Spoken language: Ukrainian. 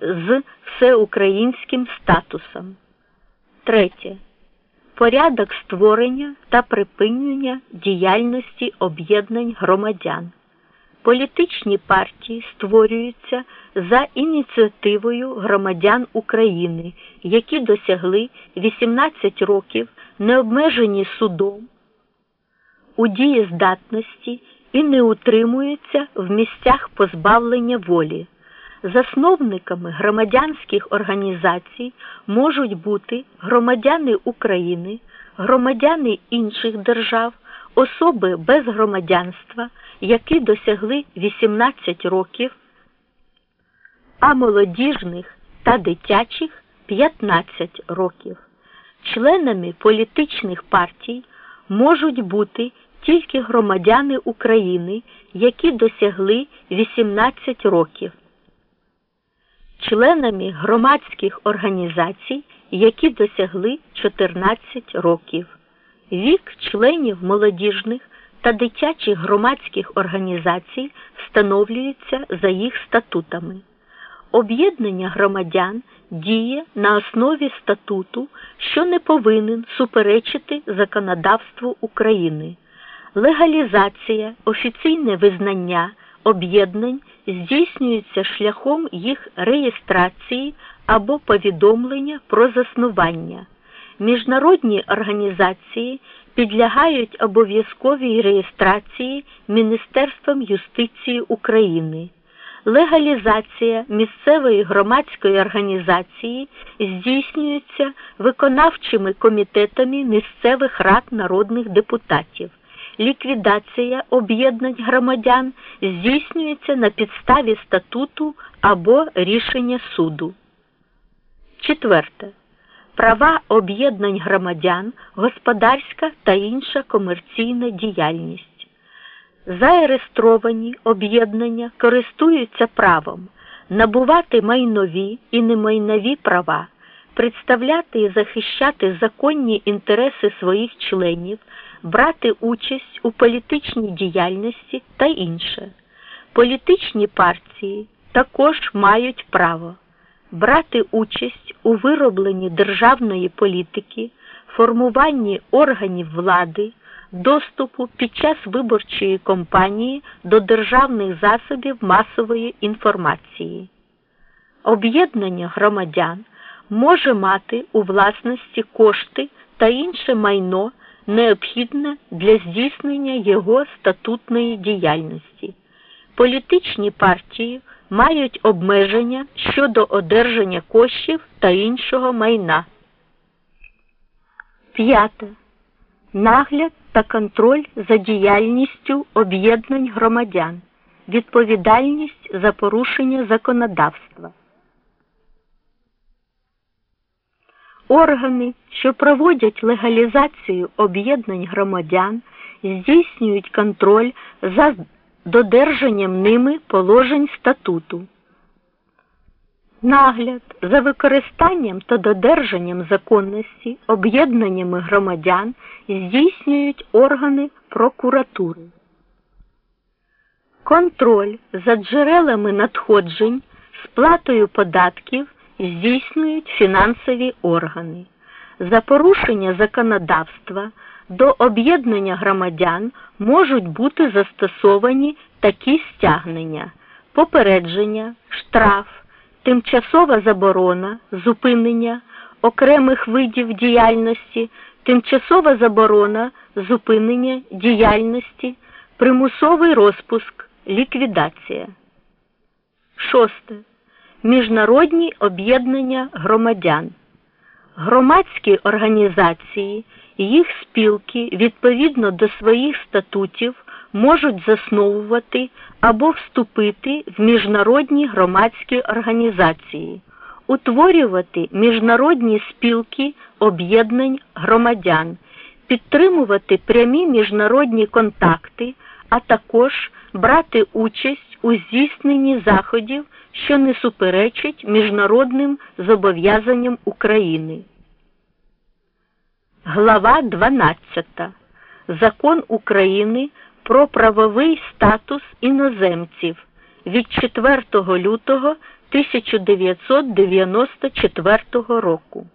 з всеукраїнським статусом. Третє. Порядок створення та припинення діяльності об'єднань громадян. Політичні партії створюються за ініціативою громадян України, які досягли 18 років, не обмежені судом у дієздатності і не утримуються в місцях позбавлення волі. Засновниками громадянських організацій можуть бути громадяни України, громадяни інших держав, особи без громадянства, які досягли 18 років, а молодіжних та дитячих 15 років. Членами політичних партій можуть бути тільки громадяни України, які досягли 18 років членами громадських організацій, які досягли 14 років. Вік членів молодіжних та дитячих громадських організацій встановлюється за їх статутами. Об'єднання громадян діє на основі статуту, що не повинен суперечити законодавству України. Легалізація, офіційне визнання об'єднань здійснюється шляхом їх реєстрації або повідомлення про заснування. Міжнародні організації підлягають обов'язковій реєстрації Міністерством юстиції України. Легалізація місцевої громадської організації здійснюється виконавчими комітетами місцевих рад народних депутатів ліквідація об'єднань громадян здійснюється на підставі статуту або рішення суду. Четверте. Права об'єднань громадян, господарська та інша комерційна діяльність. Зареєстровані об'єднання користуються правом набувати майнові і немайнові права, представляти і захищати законні інтереси своїх членів брати участь у політичній діяльності та інше. Політичні партії також мають право брати участь у виробленні державної політики, формуванні органів влади, доступу під час виборчої кампанії до державних засобів масової інформації. Об'єднання громадян може мати у власності кошти та інше майно необхідне для здійснення його статутної діяльності. Політичні партії мають обмеження щодо одержання коштів та іншого майна. П'яте. Нагляд та контроль за діяльністю об'єднань громадян. Відповідальність за порушення законодавства. Органи, що проводять легалізацію об'єднань громадян, здійснюють контроль за додержанням ними положень статуту. Нагляд за використанням та додержанням законності об'єднаннями громадян здійснюють органи прокуратури. Контроль за джерелами надходжень, сплатою податків здійснюють фінансові органи. За порушення законодавства до об'єднання громадян можуть бути застосовані такі стягнення, попередження, штраф, тимчасова заборона, зупинення окремих видів діяльності, тимчасова заборона, зупинення діяльності, примусовий розпуск, ліквідація. Шосте міжнародні об'єднання громадян, громадські організації, їх спілки відповідно до своїх статутів можуть засновувати або вступити в міжнародні громадські організації, утворювати міжнародні спілки об'єднань громадян, підтримувати прямі міжнародні контакти, а також брати участь у здійсненні заходів що не суперечить міжнародним зобов'язанням України. Глава 12. Закон України про правовий статус іноземців від 4 лютого 1994 року.